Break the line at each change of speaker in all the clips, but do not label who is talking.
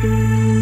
Sa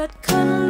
at kanluran Ikaw